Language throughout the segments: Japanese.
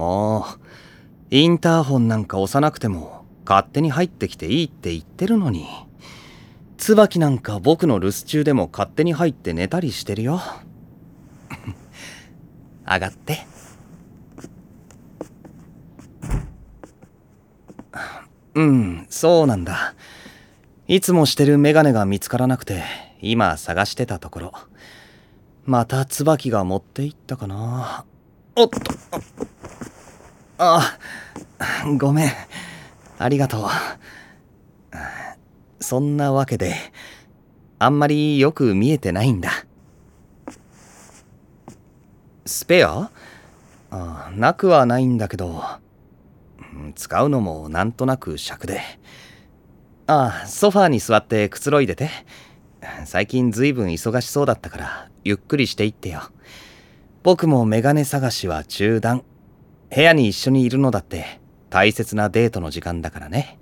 もうインターホンなんか押さなくても勝手に入ってきていいって言ってるのに。椿なんか僕の留守中でも勝手に入って寝たりしてるよ。上がって。うんそうなんだ。いつもしてるメガネが見つからなくて今探してたところ。また椿が持っていったかな。おっと。あごめん。ありがとう。そんなわけであんまりよく見えてないんだ。スペア？あなくはないんだけど使うのもなんとなく尺で。ああソファーに座ってくつろいでて。最近ずいぶん忙しそうだったからゆっくりしていってよ。僕もメガネ探しは中断。部屋に一緒にいるのだって大切なデートの時間だからね。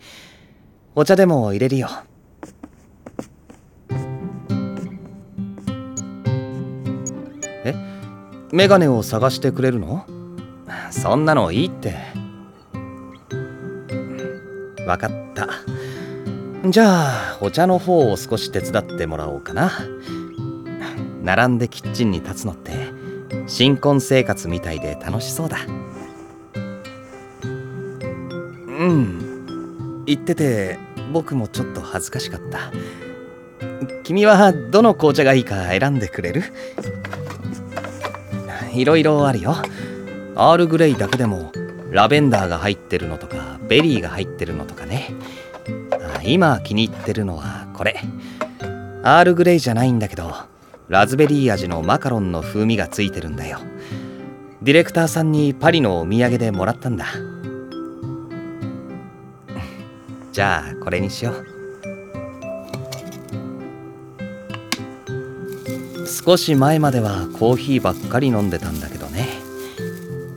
お茶でも入れるよ。え？メガネを探してくれるの？そんなのいいって。わかった。じゃあお茶の方を少し手伝ってもらおうかな。並んでキッチンに立つのって新婚生活みたいで楽しそうだ。うん。言ってて僕もちょっと恥ずかしかった。君はどの紅茶がいいか選んでくれる？いろいろあるよ。アールグレイだけでもラベンダーが入ってるのとかベリーが入ってるのとかね。今気に入ってるのはこれ。アールグレイじゃないんだけどラズベリー味のマカロンの風味がついてるんだよ。ディレクターさんにパリのお土産でもらったんだ。じゃあこれにしよう。少し前まではコーヒーばっかり飲んでたんだけどね。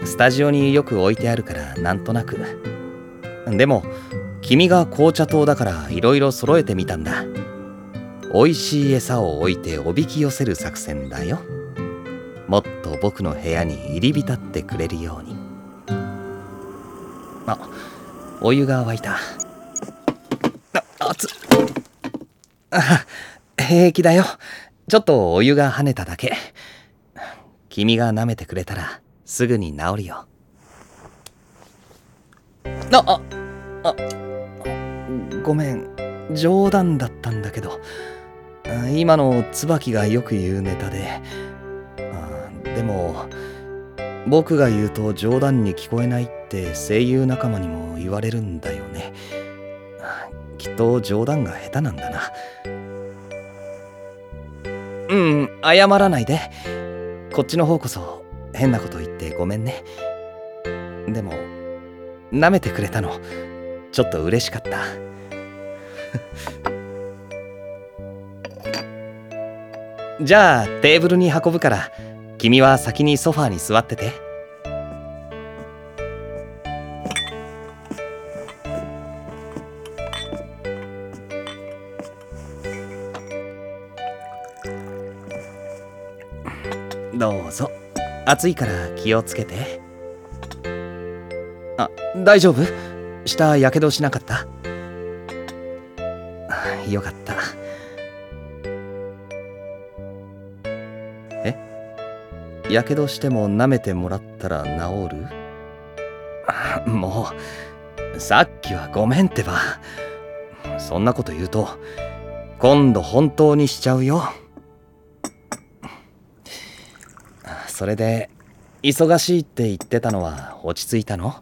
スタジオによく置いてあるからなんとなく。でも君が紅茶糖だから色々揃えてみたんだ。美味しい餌を置いておびき寄せる作戦だよ。もっと僕の部屋に入り浸ってくれるように。あお湯が沸いた。熱あ 平気だよ。ちょっとお湯が跳ねただけ。君が舐めてくれたらすぐに治るよ。あああごめん。冗談だったんだけど。今の椿がよく言うネタで。でも僕が言うと冗談に聞こえないって声優仲間にも言われるんだよ。冗談が下手なんだな。うん謝らないで。こっちの方こそ変なこと言ってごめんね。でも舐めてくれたの。ちょっと嬉しかった。じゃあテーブルに運ぶから君は先にソファーに座ってて。どうぞ。暑いから気をつけて。あ大丈夫？下やけどしなかった？よかった。え？やけどしても舐めてもらったら治る？もうさっきはごめんってば。そんなこと言うと今度本当にしちゃうよ。それで忙しいって言ってたのは落ち着いたの？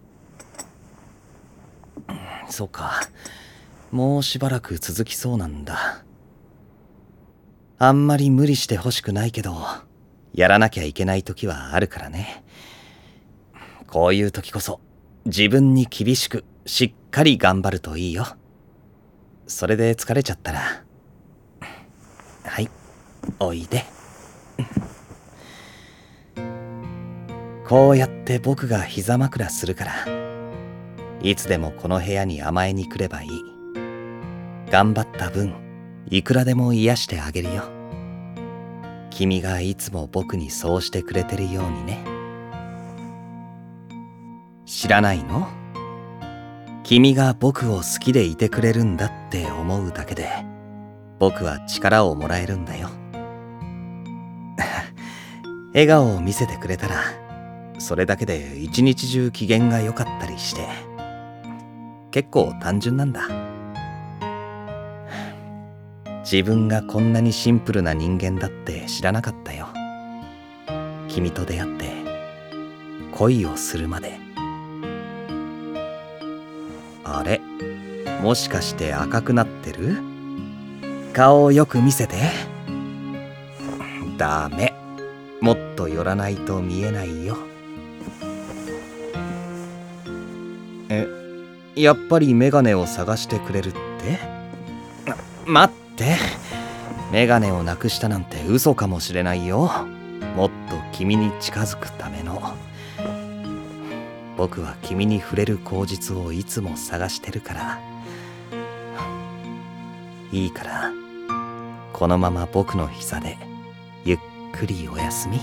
そうか。もうしばらく続きそうなんだ。あんまり無理してほしくないけどやらなきゃいけない時はあるからね。こういう時こそ自分に厳しくしっかり頑張るといいよ。それで疲れちゃったら。はい。おいで。こうやって僕が膝枕するから。いつでもこの部屋に甘えに来ればいい。頑張った分いくらでも癒してあげるよ。君がいつも僕にそうしてくれてるようにね。知らないの？君が僕を好きでいてくれるんだって思うだけで僕は力をもらえるんだよ。笑顔を見せてくれたらそれだけで一日中機嫌が良かったりして。結構単純なんだ。自分がこんなにシンプルな人間だって知らなかったよ。君と出会って恋をするまで。あれ？もしかして赤くなってる？顔をよく見せて。ダメ。もっと寄らないと見えないよ。えやっぱりメガネを探してくれるって？待って。メガネをなくしたなんて嘘かもしれないよ。もっと君に近づくための。僕は君に触れる口実をいつも探してるから。いいからこのまま僕の膝でゆっくりおやすみ。